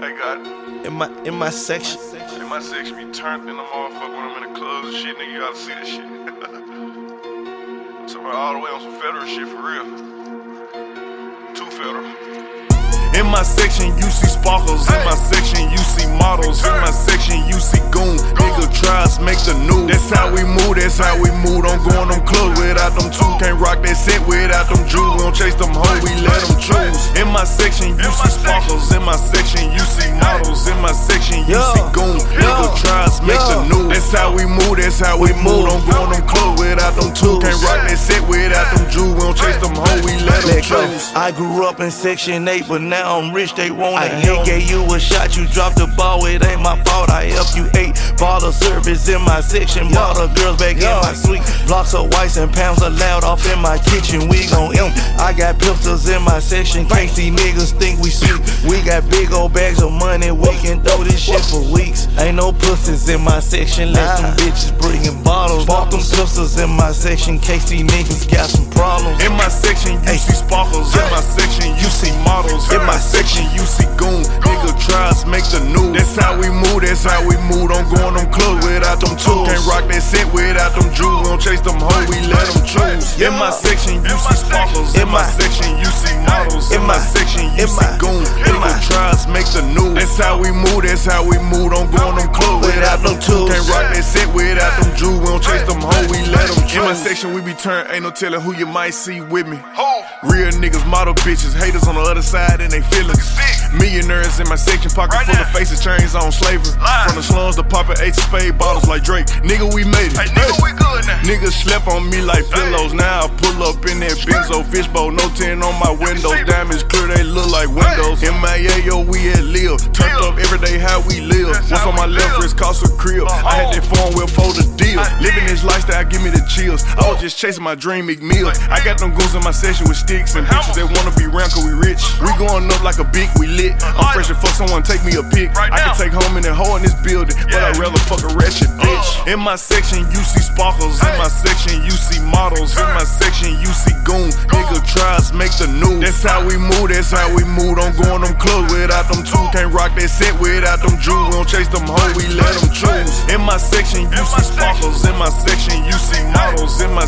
I got. In my in my section. In my section, be turned in the motherfucker when I'm in the clubs and shit, nigga. You gotta see this shit. I'm talking about all the way on some federal shit for real. Too federal. In my section, you see sparkles. In my section, you see models. In my section, you see goon. Nigga tries make the news. That's how we move. That's how we move. Don't go on them clubs without them two. Can't rock that set without them jewels. We don't chase them hoes. Section, you see sparkles. In my section, you see models. In my section, you see goon. Nigga tries make the news. That's how we move. That's how we move. Don't go on them clubs without them two. Can't rock that set without them jewels. We don't chase them hoes. We let them choose. I grew up in Section 8, but now I'm rich, they want it. They gave you a shot, you dropped the ball, it ain't my fault. I helped you eight. A service in my section, bought a girls back in my suite. Blocks of whites and pounds loud off in my kitchen, we gon' eat. I got pistols in my section, case these niggas think we sweet. We got big old bags of money, we can throw this shit for weeks. Ain't no pussies in my section, let them bitches bringin' bottles. Bought them pistols in my section, case these niggas got some problems. In my section, make the news. That's how we move. That's how we move. Don't go on them clubs without them tools. Can't rock that set without them jewels. We don't chase them hoes. We let them choose. In my section, you see sparkles. In my section, you see models. In my section, you see goon. Nigga tries make the news. That's how we move. That's how we move. Don't go on them clubs without them tools. Can't rock that set without them jewels. We don't chase them let them choose. In my section, we be turned. Ain't no telling who you might see with me. Real niggas, model bitches, haters on the other side and they feelings. Millionaires in my section, pocket full of faces, chains on slavery. From the slums to poppin' Ace Spade bottles like Drake. Nigga, we made it. Hey, nigga, we good now. Niggas slept on me like pillows. Now I pull up in that benzo fishbowl. No tin on my windows. Diamonds clear, they look like windows. MIA, yo, we at live. Turned up every day how we live. What's on my left wrist cost a crib. I had that phone with for Just chasing my dream Meek Mill. I got them goons in my section with sticks and bitches that wanna be round cause we rich. We going up like a big, we lit. I'm fresh and fuck someone take me a pic. I can take home in that hole in this building, but I'd rather fuck a ratchet bitch. In my section, you see sparkles. In my section, you see models. In my section, you see goon. Nigga tries make the news. That's how we move. That's how we move. Don't go on them clubs without them two. Can't rock that set without them jewels. We don't chase them hoes. We let them choose. In my section, you see sparkles. In my section, you see models. In my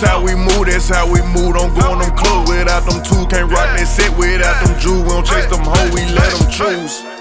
That's how we move. That's how we move. Don't go on them clubs without them two. Can't rock that set without them jewels. We don't chase them hoes. We let them choose.